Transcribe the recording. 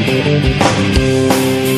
Música